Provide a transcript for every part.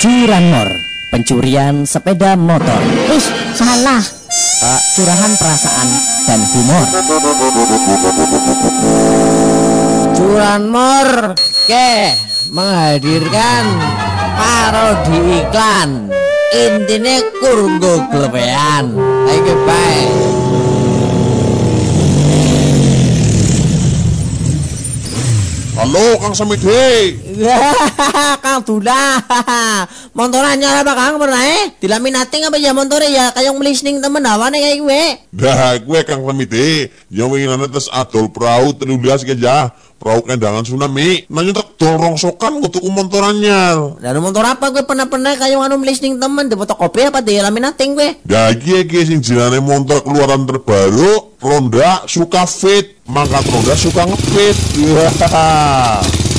Curanmor, pencurian sepeda motor, Ih, salah. eh, curahan perasaan dan humor. Curanmor ke menghadirkan parodi iklan intinya kurunggo glebean ayo baik Halo Kang Samide. Kang Dula Montoran nyala apa Kang pernah eh Dilaminating apa ya montore ya Kayak melisning temen awane kayak gue Dah gue Kang Samide. Yang winginane tes adol perahu tenulias aja. Perahu kendangan tsunami. Nanya tak dorong sokan untuk montorannya. Dan motor apa gue pernah-pernah kayak anu melisning temen Di fotokopi apa di laminating gue Dah iki iki sing jenenge motor keluaran terbaru Ronda suka fit, mangkat Ronda suka ngefit.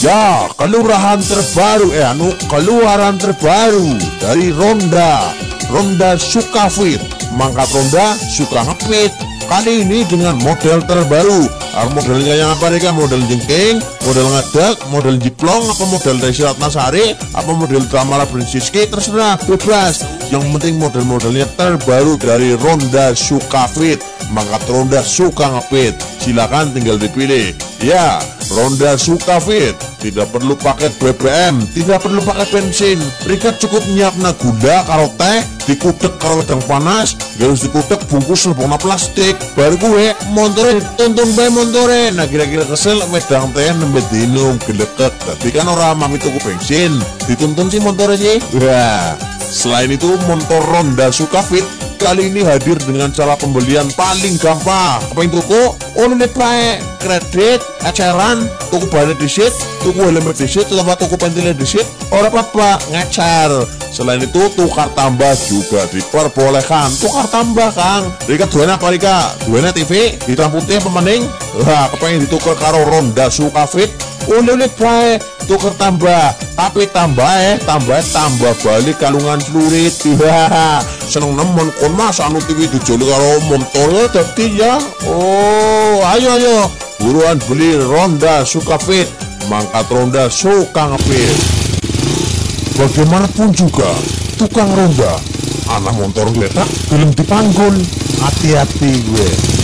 Ya, kelurahan terbaru eh anu keluaran terbaru dari Ronda. Ronda suka fit, mangkat Ronda suka ngefit. Kali ini dengan model terbaru. Modelnya yang apa nih? Model jengking, model ngadak, model jiplong, apa model Desi Ratnasari, apa model Tamara Brinsiski, terserah, bebas. Yang penting model-modelnya terbaru dari Ronda Suka Fit. Mangkat Ronda suka ngefit. Silakan tinggal dipilih. Ya, Ronda suka fit. Tidak perlu pakai BBM, tidak perlu pakai bensin. Mereka cukup nyiapna gula karo teh, dikudek karo wedang panas, harus dikudek bungkus lebokna plastik. Baru gue montore tuntun bae montore. Nah kira-kira kesel wedang teh nembe dinum geleket. Tapi kan orang mami tuku bensin, dituntun sih montore sih. Wah, selain itu motor Ronda suka fit kali ini hadir dengan cara pembelian paling gampang. Apa yang tuku? Ini baik kredit, eceran, tuku balik disit, tuku helmet disit, atau tuku pentilnya disit. Orang apa ngecer. Selain itu tukar tambah juga diperbolehkan. Tukar tambah kang. Rika duena apa Rika? Duena TV, hitam putih pemaning. Wah, kepengen ditukar karo Ronda suka fit. Ulit baik tuker tambah. Tapi tambah eh tambah tambah balik kalungan celurit Wah, seneng nemen kon mas. Anu TV dijoli karo motor dadi ya. Oh ayo ayo. Buruan beli Ronda suka fit mangkat Ronda suka ngefit bagaimanapun juga tukang Ronda. Anak motor geletak belum dipanggul. Hati-hati gue